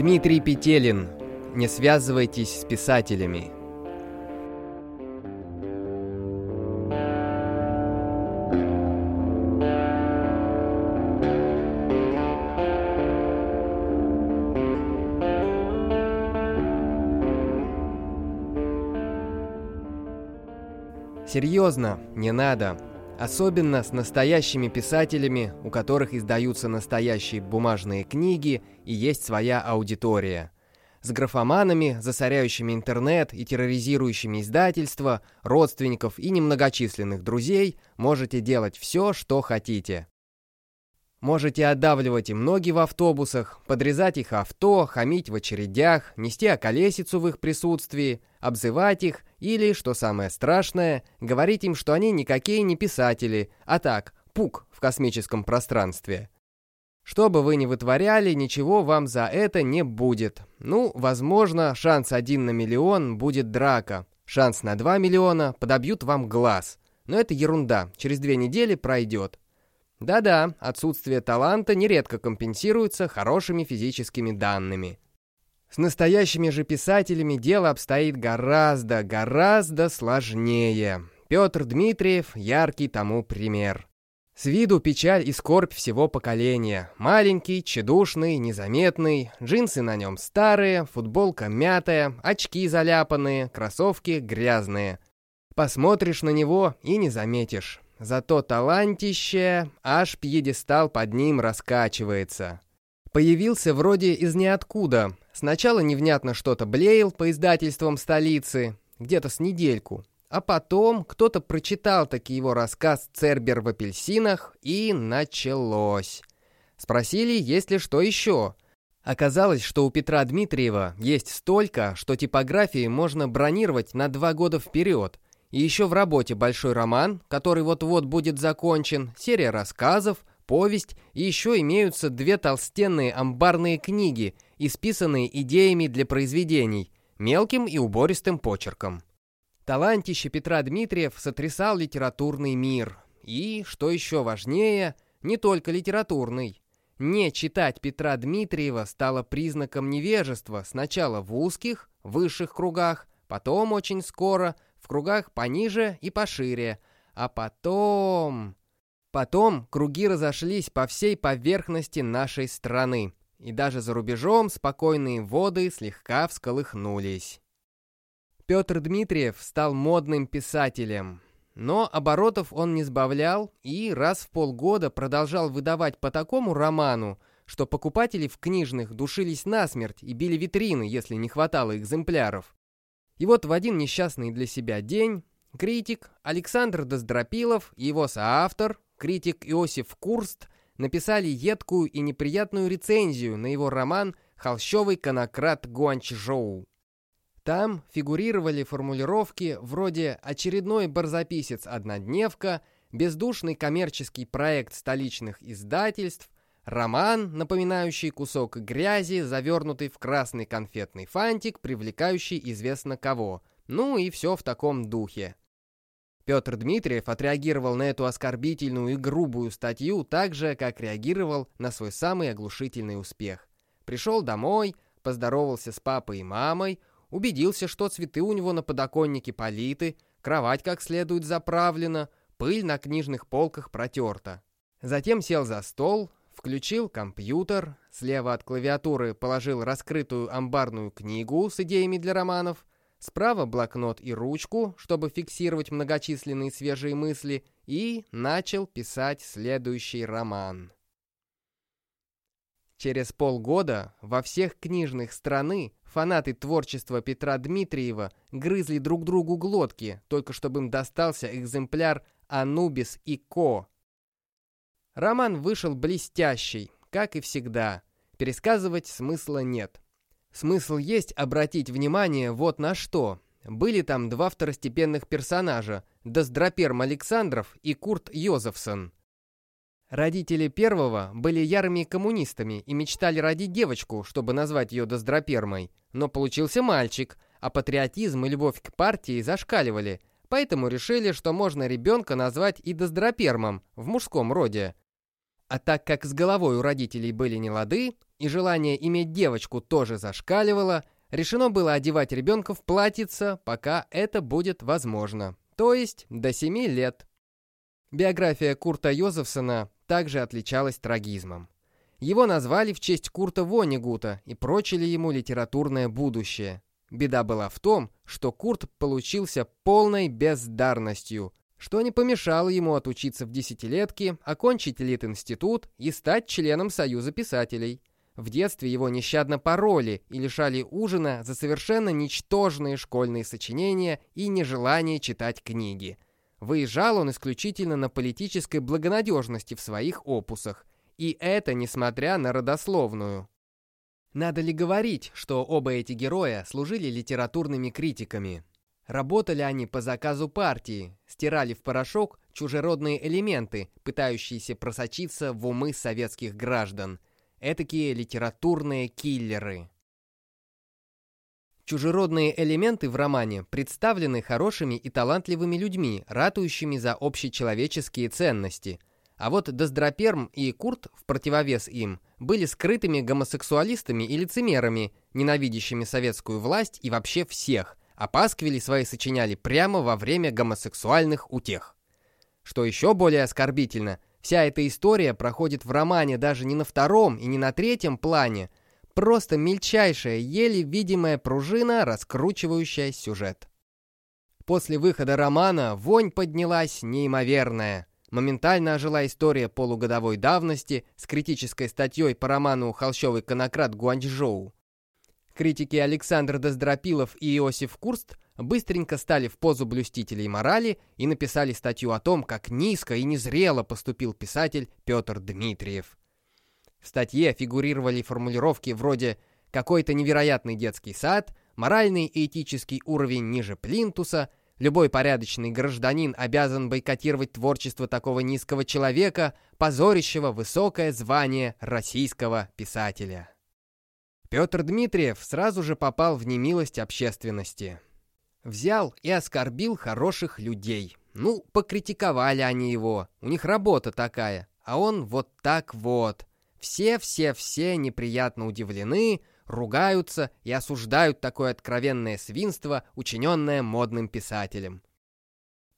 Дмитрий Петелин. Не связывайтесь с писателями. Серьезно, не надо. Особенно с настоящими писателями, у которых издаются настоящие бумажные книги и есть своя аудитория. С графоманами, засоряющими интернет и терроризирующими издательства, родственников и немногочисленных друзей можете делать все, что хотите. Можете отдавливать им ноги в автобусах, подрезать их авто, хамить в очередях, нести околесицу в их присутствии, обзывать их или, что самое страшное, говорить им, что они никакие не писатели, а так, пук в космическом пространстве. Что бы вы ни вытворяли, ничего вам за это не будет. Ну, возможно, шанс один на миллион будет драка. Шанс на 2 миллиона подобьют вам глаз. Но это ерунда, через две недели пройдет. Да-да, отсутствие таланта нередко компенсируется хорошими физическими данными. С настоящими же писателями дело обстоит гораздо, гораздо сложнее. Петр Дмитриев – яркий тому пример. С виду печаль и скорбь всего поколения. Маленький, тщедушный, незаметный, джинсы на нем старые, футболка мятая, очки заляпанные, кроссовки грязные. Посмотришь на него и не заметишь. Зато талантище, аж пьедестал под ним раскачивается. Появился вроде из ниоткуда. Сначала невнятно что-то блеял по издательствам столицы, где-то с недельку. А потом кто-то прочитал таки его рассказ «Цербер в апельсинах» и началось. Спросили, есть ли что еще. Оказалось, что у Петра Дмитриева есть столько, что типографии можно бронировать на два года вперед – и еще в работе большой роман, который вот-вот будет закончен, серия рассказов, повесть, и еще имеются две толстенные амбарные книги, исписанные идеями для произведений, мелким и убористым почерком. Талантище Петра Дмитриев сотрясал литературный мир. И, что еще важнее, не только литературный. Не читать Петра Дмитриева стало признаком невежества сначала в узких, высших кругах, потом очень скоро – в кругах пониже и пошире. А потом... Потом круги разошлись по всей поверхности нашей страны. И даже за рубежом спокойные воды слегка всколыхнулись. Петр Дмитриев стал модным писателем. Но оборотов он не сбавлял и раз в полгода продолжал выдавать по такому роману, что покупатели в книжных душились насмерть и били витрины, если не хватало экземпляров. И вот в один несчастный для себя день критик Александр Доздропилов и его соавтор, критик Иосиф Курст, написали едкую и неприятную рецензию на его роман «Холщовый конократ Гуанчжоу». Там фигурировали формулировки вроде «очередной барзаписец-однодневка», «бездушный коммерческий проект столичных издательств», Роман, напоминающий кусок грязи, завернутый в красный конфетный фантик, привлекающий известно кого. Ну и все в таком духе. Петр Дмитриев отреагировал на эту оскорбительную и грубую статью так же, как реагировал на свой самый оглушительный успех. Пришел домой, поздоровался с папой и мамой, убедился, что цветы у него на подоконнике политы, кровать как следует заправлена, пыль на книжных полках протерта. Затем сел за стол, Включил компьютер, слева от клавиатуры положил раскрытую амбарную книгу с идеями для романов, справа блокнот и ручку, чтобы фиксировать многочисленные свежие мысли, и начал писать следующий роман. Через полгода во всех книжных страны фанаты творчества Петра Дмитриева грызли друг другу глотки, только чтобы им достался экземпляр «Анубис и Ко», Роман вышел блестящий, как и всегда. Пересказывать смысла нет. Смысл есть обратить внимание вот на что. Были там два второстепенных персонажа, Доздроперм Александров и Курт Йозефсон. Родители первого были ярыми коммунистами и мечтали родить девочку, чтобы назвать ее Доздропермой. Но получился мальчик, а патриотизм и любовь к партии зашкаливали, поэтому решили, что можно ребенка назвать и Доздропермом в мужском роде. А так как с головой у родителей были не лады, и желание иметь девочку тоже зашкаливало, решено было одевать ребенка в платьице, пока это будет возможно, то есть до 7 лет. Биография Курта Йозефсона также отличалась трагизмом. Его назвали в честь Курта Вонигута и прочили ему литературное будущее. Беда была в том, что Курт получился полной бездарностью, что не помешало ему отучиться в десятилетке, окончить Лит-институт и стать членом Союза писателей. В детстве его нещадно пороли и лишали ужина за совершенно ничтожные школьные сочинения и нежелание читать книги. Выезжал он исключительно на политической благонадежности в своих опусах, и это несмотря на родословную. Надо ли говорить, что оба эти героя служили литературными критиками? Работали они по заказу партии, стирали в порошок чужеродные элементы, пытающиеся просочиться в умы советских граждан. Этакие литературные киллеры. Чужеродные элементы в романе представлены хорошими и талантливыми людьми, ратующими за общечеловеческие ценности. А вот Доздроперм и Курт, в противовес им, были скрытыми гомосексуалистами и лицемерами, ненавидящими советскую власть и вообще всех, а пасквили свои сочиняли прямо во время гомосексуальных утех. Что еще более оскорбительно, вся эта история проходит в романе даже не на втором и не на третьем плане, просто мельчайшая, еле видимая пружина, раскручивающая сюжет. После выхода романа вонь поднялась неимоверная. Моментально ожила история полугодовой давности с критической статьей по роману «Холщовый конократ Гуанчжоу». Критики Александр Доздропилов и Иосиф Курст быстренько стали в позу блюстителей морали и написали статью о том, как низко и незрело поступил писатель Петр Дмитриев. В статье фигурировали формулировки вроде «какой-то невероятный детский сад», «моральный и этический уровень ниже плинтуса», «любой порядочный гражданин обязан бойкотировать творчество такого низкого человека, позорящего высокое звание российского писателя». Петр Дмитриев сразу же попал в немилость общественности. Взял и оскорбил хороших людей. Ну, покритиковали они его, у них работа такая, а он вот так вот. Все-все-все неприятно удивлены, ругаются и осуждают такое откровенное свинство, учиненное модным писателем.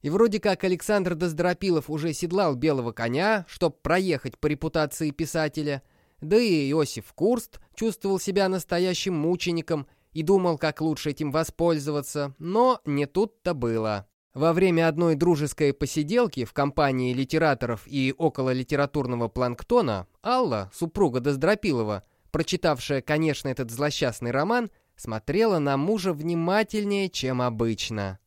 И вроде как Александр Доздропилов уже седлал белого коня, чтоб проехать по репутации писателя – да и Иосиф Курст чувствовал себя настоящим мучеником и думал, как лучше этим воспользоваться, но не тут-то было. Во время одной дружеской посиделки в компании литераторов и около литературного планктона Алла, супруга Доздропилова, прочитавшая, конечно, этот злосчастный роман, смотрела на мужа внимательнее, чем обычно.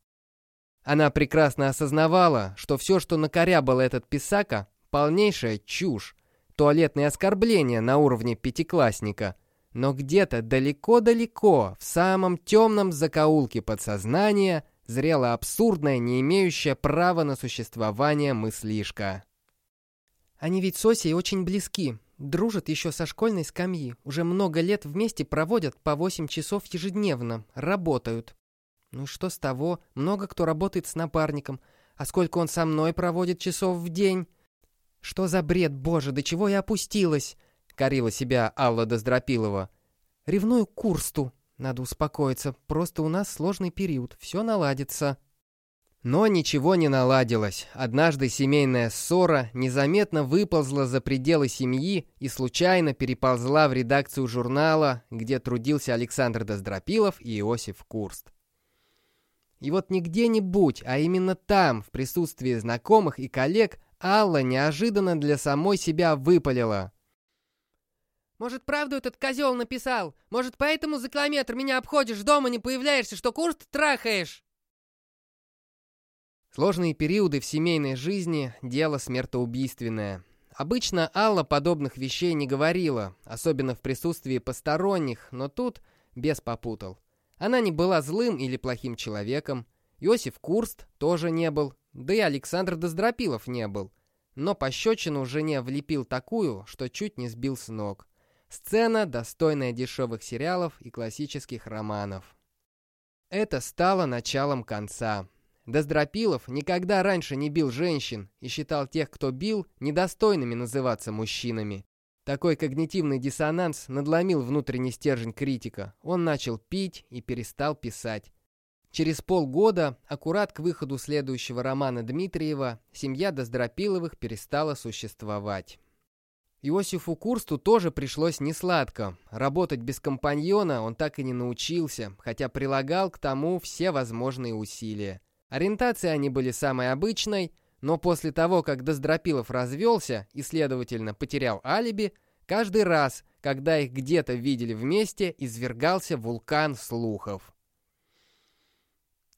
Она прекрасно осознавала, что все, что накорябал этот писака, полнейшая чушь, туалетные оскорбления на уровне пятиклассника, но где-то далеко-далеко, в самом темном закоулке подсознания, зрела абсурдная, не имеющая права на существование мыслишка. Они ведь с Осей очень близки, дружат еще со школьной скамьи, уже много лет вместе проводят по 8 часов ежедневно, работают. Ну что с того, много кто работает с напарником, а сколько он со мной проводит часов в день? «Что за бред, боже, до чего я опустилась?» — корила себя Алла Доздропилова. «Ревную Курсту. Надо успокоиться, просто у нас сложный период, все наладится». Но ничего не наладилось. Однажды семейная ссора незаметно выползла за пределы семьи и случайно переползла в редакцию журнала, где трудился Александр Доздропилов и Иосиф Курст. И вот не где-нибудь, а именно там, в присутствии знакомых и коллег, Алла неожиданно для самой себя выпалила. «Может, правду этот козел написал? Может, поэтому за километр меня обходишь, дома не появляешься, что курс трахаешь?» Сложные периоды в семейной жизни – дело смертоубийственное. Обычно Алла подобных вещей не говорила, особенно в присутствии посторонних, но тут бес попутал. Она не была злым или плохим человеком, Иосиф Курст тоже не был, да и Александр Доздропилов не был. Но пощечину жене влепил такую, что чуть не сбил с ног. Сцена, достойная дешевых сериалов и классических романов. Это стало началом конца. Доздропилов никогда раньше не бил женщин и считал тех, кто бил, недостойными называться мужчинами. Такой когнитивный диссонанс надломил внутренний стержень критика. Он начал пить и перестал писать. Через полгода, аккурат к выходу следующего романа Дмитриева, семья Доздропиловых перестала существовать. Иосифу Курсту тоже пришлось несладко. Работать без компаньона он так и не научился, хотя прилагал к тому все возможные усилия. Ориентация они были самой обычной, но после того, как Доздропилов развелся и, следовательно, потерял алиби, каждый раз, когда их где-то видели вместе, извергался вулкан слухов.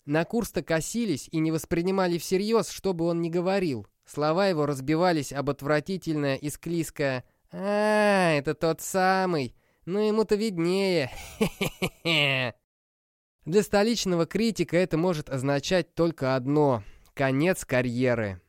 На Курста косились и не воспринимали всерьез, что бы он ни говорил. Слова его разбивались об отвратительное и склизкое «А, это тот самый! Ну ему-то виднее! Хе-хе-хе!» Для столичного критика это может означать только одно — конец карьеры.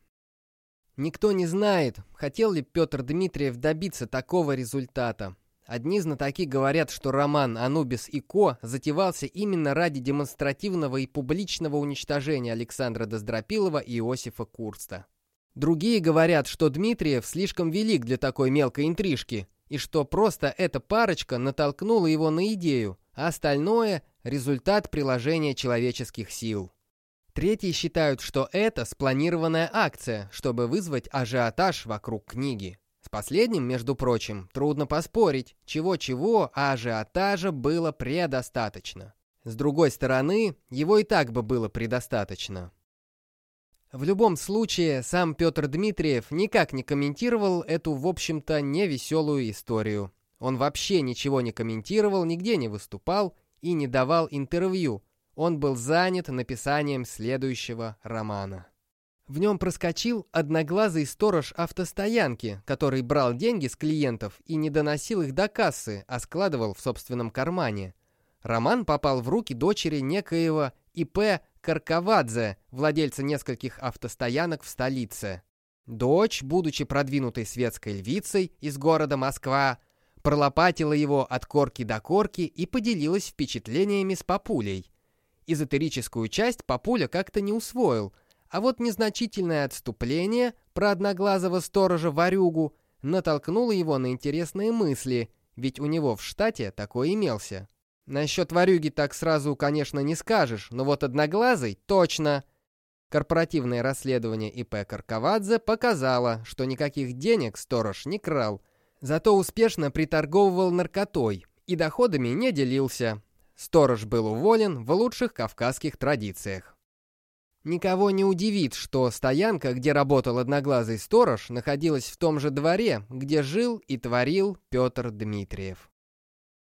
Никто не знает, хотел ли Петр Дмитриев добиться такого результата. Одни знатоки говорят, что роман «Анубис и Ко» затевался именно ради демонстративного и публичного уничтожения Александра Доздропилова и Иосифа Курста. Другие говорят, что Дмитриев слишком велик для такой мелкой интрижки, и что просто эта парочка натолкнула его на идею, а остальное – результат приложения человеческих сил. Третьи считают, что это спланированная акция, чтобы вызвать ажиотаж вокруг книги. Последним, между прочим, трудно поспорить. Чего-чего, а ажиотажа было предостаточно. С другой стороны, его и так бы было предостаточно. В любом случае, сам Петр Дмитриев никак не комментировал эту, в общем-то, невеселую историю. Он вообще ничего не комментировал, нигде не выступал и не давал интервью. Он был занят написанием следующего романа. В нем проскочил одноглазый сторож автостоянки, который брал деньги с клиентов и не доносил их до кассы, а складывал в собственном кармане. Роман попал в руки дочери некоего И.П. Карковадзе, владельца нескольких автостоянок в столице. Дочь, будучи продвинутой светской львицей из города Москва, пролопатила его от корки до корки и поделилась впечатлениями с папулей. Эзотерическую часть папуля как-то не усвоил, а вот незначительное отступление про одноглазого сторожа Варюгу натолкнуло его на интересные мысли, ведь у него в штате такой имелся. Насчет Варюги так сразу, конечно, не скажешь, но вот Одноглазый точно. Корпоративное расследование ИП Карковадзе показало, что никаких денег сторож не крал, зато успешно приторговывал наркотой и доходами не делился. Сторож был уволен в лучших кавказских традициях. Никого не удивит, что стоянка, где работал одноглазый сторож, находилась в том же дворе, где жил и творил Петр Дмитриев.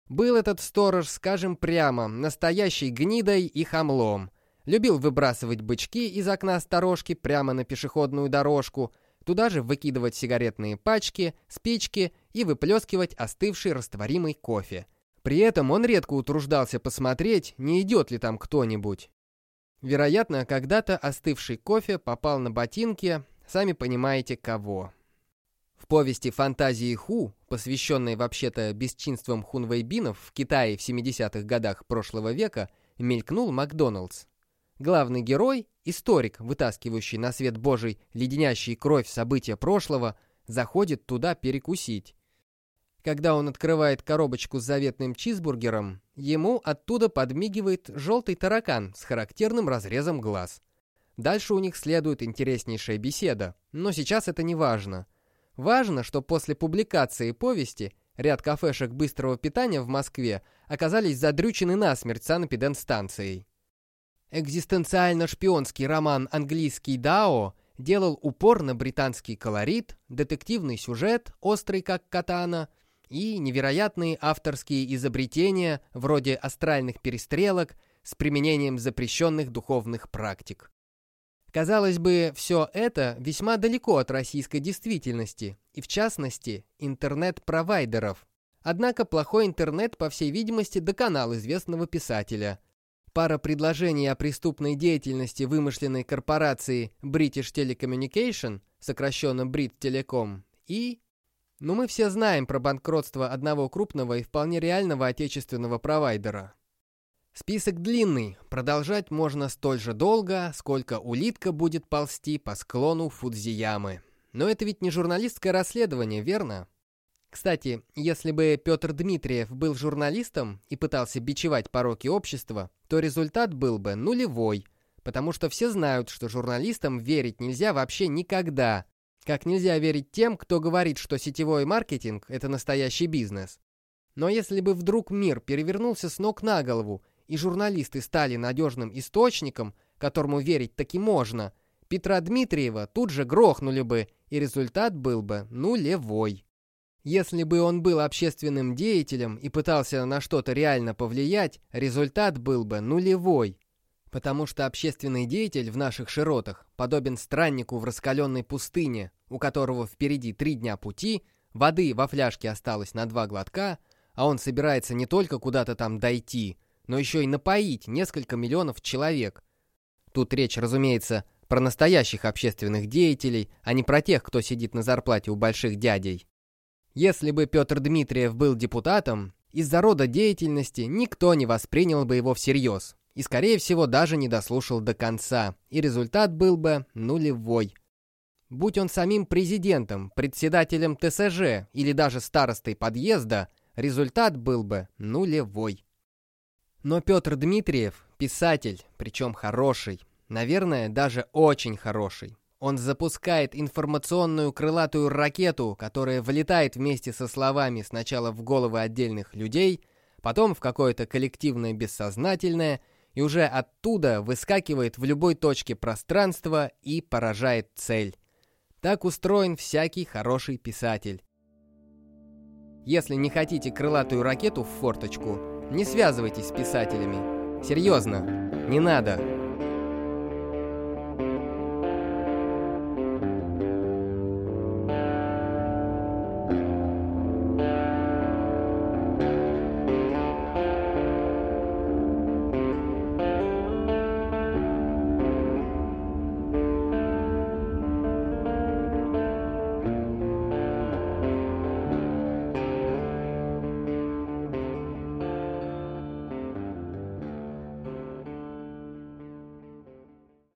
Был этот сторож, скажем прямо, настоящей гнидой и хамлом. Любил выбрасывать бычки из окна сторожки прямо на пешеходную дорожку, туда же выкидывать сигаретные пачки, спички и выплескивать остывший растворимый кофе. При этом он редко утруждался посмотреть, не идет ли там кто-нибудь. Вероятно, когда-то остывший кофе попал на ботинки, сами понимаете кого. В повести «Фантазии Ху», посвященной вообще-то бесчинствам хунвейбинов в Китае в 70-х годах прошлого века, мелькнул Макдоналдс. Главный герой, историк, вытаскивающий на свет Божий леденящий кровь события прошлого, заходит туда перекусить. Когда он открывает коробочку с заветным чизбургером, ему оттуда подмигивает желтый таракан с характерным разрезом глаз. Дальше у них следует интереснейшая беседа, но сейчас это не важно – Важно, что после публикации повести ряд кафешек быстрого питания в Москве оказались задрючены насмерть санэпидемстанцией. Экзистенциально-шпионский роман «Английский Дао» делал упор на британский колорит, детективный сюжет, острый как катана, и невероятные авторские изобретения вроде астральных перестрелок с применением запрещенных духовных практик. Казалось бы, все это весьма далеко от российской действительности, и в частности, интернет-провайдеров. Однако плохой интернет, по всей видимости, доконал известного писателя. Пара предложений о преступной деятельности вымышленной корпорации British Telecommunication, сокращенно Brit Telecom, и... Ну мы все знаем про банкротство одного крупного и вполне реального отечественного провайдера. Список длинный, продолжать можно столь же долго, сколько улитка будет ползти по склону Фудзиямы. Но это ведь не журналистское расследование, верно? Кстати, если бы Петр Дмитриев был журналистом и пытался бичевать пороки общества, то результат был бы нулевой, потому что все знают, что журналистам верить нельзя вообще никогда. Как нельзя верить тем, кто говорит, что сетевой маркетинг – это настоящий бизнес. Но если бы вдруг мир перевернулся с ног на голову, и журналисты стали надежным источником, которому верить таки можно, Петра Дмитриева тут же грохнули бы, и результат был бы нулевой. Если бы он был общественным деятелем и пытался на что-то реально повлиять, результат был бы нулевой. Потому что общественный деятель в наших широтах подобен страннику в раскаленной пустыне, у которого впереди три дня пути, воды во фляжке осталось на два глотка, а он собирается не только куда-то там дойти, но еще и напоить несколько миллионов человек. Тут речь, разумеется, про настоящих общественных деятелей, а не про тех, кто сидит на зарплате у больших дядей. Если бы Петр Дмитриев был депутатом, из-за рода деятельности никто не воспринял бы его всерьез и, скорее всего, даже не дослушал до конца, и результат был бы нулевой. Будь он самим президентом, председателем ТСЖ или даже старостой подъезда, результат был бы нулевой. Но Петр Дмитриев – писатель, причем хороший, наверное, даже очень хороший. Он запускает информационную крылатую ракету, которая влетает вместе со словами сначала в головы отдельных людей, потом в какое-то коллективное бессознательное, и уже оттуда выскакивает в любой точке пространства и поражает цель. Так устроен всякий хороший писатель. Если не хотите крылатую ракету в форточку, не связывайтесь с писателями. Серьезно, не надо.